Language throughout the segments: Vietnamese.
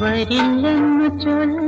വരില്ലെന്ന് ചൊല്ല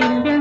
ಬಿಂಬ